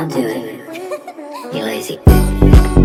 I'll do it. You lazy.